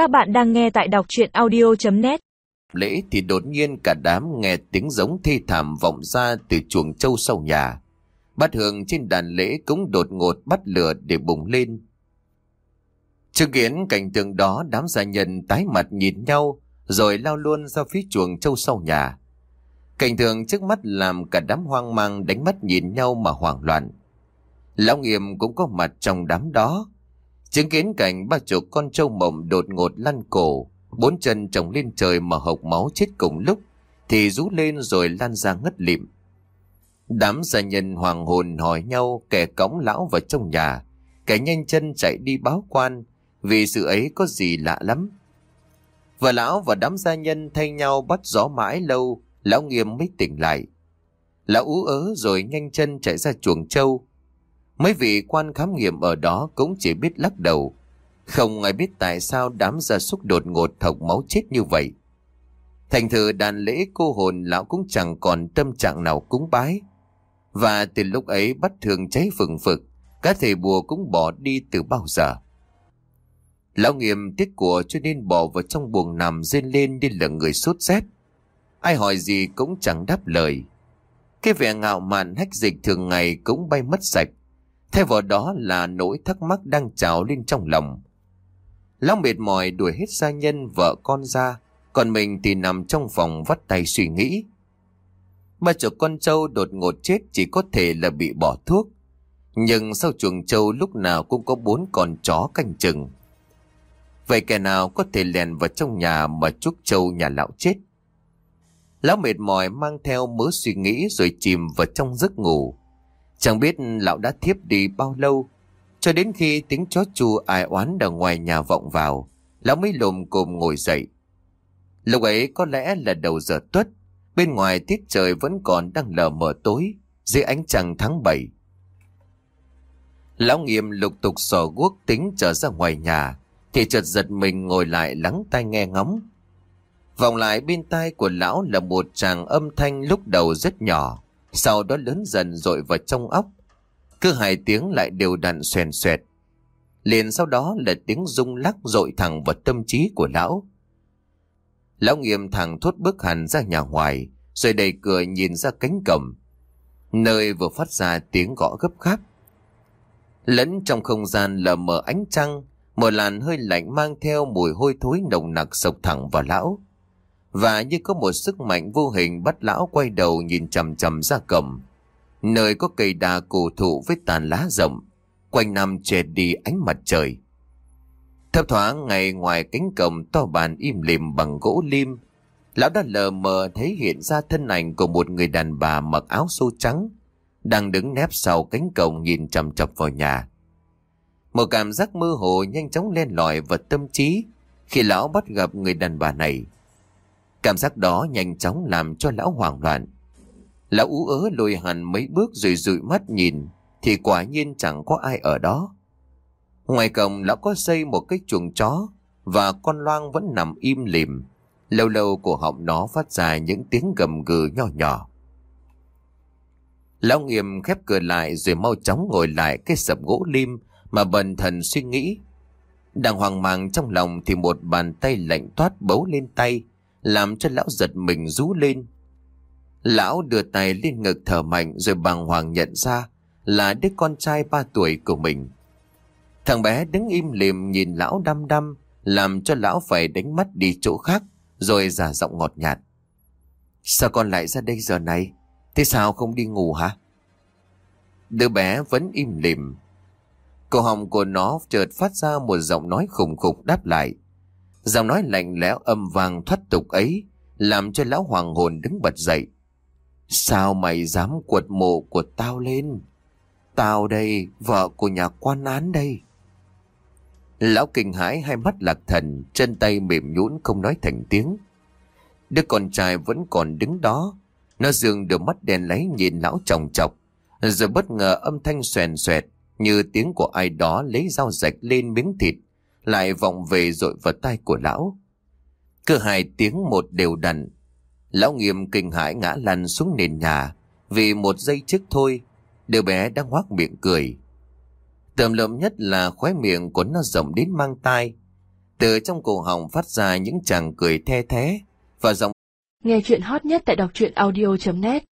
Các bạn đang nghe tại đọc chuyện audio.net Lễ thì đột nhiên cả đám nghe tiếng giống thi thảm vọng ra từ chuồng trâu sau nhà. Bát hương trên đàn lễ cũng đột ngột bắt lửa để bùng lên. Chứng kiến cảnh tượng đó, đám gia nhân tái mặt nhìn nhau, rồi lao luôn ra phía chuồng trâu sau nhà. Cảnh tượng trước mắt làm cả đám hoang mang đánh mắt nhìn nhau mà hoảng loạn. Lão nghiêm cũng có mặt trong đám đó. Chứng kiến cảnh ba chục con trâu mộng đột ngột lăn cổ, bốn chân trồng lên trời mà hộc máu chết cùng lúc, thì rú lên rồi lan ra ngất lịm. Đám gia nhân hoàng hồn hỏi nhau kẻ cõng lão vào trong nhà, kẻ nhanh chân chạy đi báo quan, vì sự ấy có gì lạ lắm. Và lão và đám gia nhân thay nhau bắt gió mãi lâu, lão nghiêm mới tỉnh lại. Lão ú ớ rồi nhanh chân chạy ra chuồng trâu. Mấy vị quan khám nghiệm ở đó cũng chỉ biết lắc đầu. Không ai biết tại sao đám gia súc đột ngột thọc máu chết như vậy. Thành thử đàn lễ cô hồn lão cũng chẳng còn tâm trạng nào cúng bái. Và từ lúc ấy bắt thường cháy phừng phực, các thầy bùa cũng bỏ đi từ bao giờ. Lão nghiêm tiếc của cho nên bỏ vào trong buồng nằm rên lên đi là người sốt rét. Ai hỏi gì cũng chẳng đáp lời. Cái vẻ ngạo mạn hách dịch thường ngày cũng bay mất sạch. Thay vào đó là nỗi thắc mắc đang trào lên trong lòng. Lão mệt mỏi đuổi hết gia nhân vợ con ra, còn mình thì nằm trong phòng vắt tay suy nghĩ. Ba chục con trâu đột ngột chết chỉ có thể là bị bỏ thuốc. Nhưng sau chuồng trâu lúc nào cũng có bốn con chó canh chừng. Vậy kẻ nào có thể lèn vào trong nhà mà chúc trâu nhà lão chết? Lão mệt mỏi mang theo mớ suy nghĩ rồi chìm vào trong giấc ngủ. Chẳng biết lão đã thiếp đi bao lâu, cho đến khi tiếng chó chu ai oán ở ngoài nhà vọng vào, lão mới lồm cồm ngồi dậy. Lúc ấy có lẽ là đầu giờ tuất, bên ngoài tiết trời vẫn còn đang lờ mờ tối, dưới ánh trăng tháng 7. Lão nghiêm lục tục sò guốc tính trở ra ngoài nhà, thì chợt giật mình ngồi lại lắng tai nghe ngóng. Vòng lại bên tai của lão là một tràng âm thanh lúc đầu rất nhỏ, sau đó lớn dần dội vào trong óc. Cứ hai tiếng lại đều đặn xoèn xoẹt. Liền sau đó là tiếng rung lắc dội thẳng vào tâm trí của lão. Lão nghiêm thẳng thốt bước hẳn ra nhà ngoài, rồi đầy cửa nhìn ra cánh cổng, nơi vừa phát ra tiếng gõ gấp gáp. Lẫn trong không gian lờ mờ ánh trăng, một làn hơi lạnh mang theo mùi hôi thối nồng nặc sộc thẳng vào lão. Và như có một sức mạnh vô hình bắt lão quay đầu nhìn chầm chầm ra cầm. Nơi có cây đa cổ thụ với tàn lá rộng, quanh năm che đi ánh mặt trời. Thấp thoáng ngày ngoài cánh cổng to bàn im lìm bằng gỗ lim, lão đã lờ mờ thấy hiện ra thân ảnh của một người đàn bà mặc áo xô trắng, đang đứng nép sau cánh cổng nhìn chầm chập vào nhà. Một cảm giác mơ hồ nhanh chóng len lỏi vào tâm trí khi lão bắt gặp người đàn bà này. Cảm giác đó nhanh chóng làm cho lão hoảng loạn. Lão ú ớ lùi hẳn mấy bước rồi dụi mắt nhìn thì quả nhiên chẳng có ai ở đó. Ngoài cổng lão có xây một cái chuồng chó và con loang vẫn nằm im lìm. Lâu lâu cổ họng nó phát ra những tiếng gầm gừ nhỏ nhỏ. Lão nghiêm khép cửa lại rồi mau chóng ngồi lại cái sập gỗ lim mà bần thần suy nghĩ. Đang hoang mang trong lòng thì một bàn tay lạnh toát bấu lên tay, làm cho lão giật mình rú lên. Lão đưa tay lên ngực thở mạnh rồi bàng hoàng nhận ra là đứa con trai ba tuổi của mình. Thằng bé đứng im lìm nhìn lão đăm đăm, làm cho lão phải đánh mắt đi chỗ khác, rồi giả giọng ngọt nhạt. Sao con lại ra đây giờ này? Thế sao không đi ngủ hả? Đứa bé vẫn im lìm, Cổ họng của nó chợt phát ra một giọng nói khủng khục đáp lại. Giọng nói lạnh lẽo âm vang thoát tục ấy, làm cho lão hoàng hồn đứng bật dậy. Sao mày dám quật mộ của tao lên? Tao đây, vợ của nhà quan án đây. Lão kinh hãi hai mắt lạc thần, chân tay mềm nhũn không nói thành tiếng. Đứa con trai vẫn còn đứng đó, nó dường đôi mắt đen lấy nhìn lão chồng chọc, rồi bất ngờ âm thanh xoèn xoẹt, như tiếng của ai đó lấy dao rạch lên miếng thịt, lại vọng về dội vào tay của lão. Cứ hai tiếng một đều đặn, lão nghiêm kinh hãi ngã lăn xuống nền nhà, vì một giây trước thôi, đứa bé đang hoác miệng cười. Tầm lợm nhất là khóe miệng của nó rộng đến mang tai. Từ trong cổ họng phát ra những chàng cười the thế và giọng Nghe chuyện hot nhất tại đọc truyện audio.net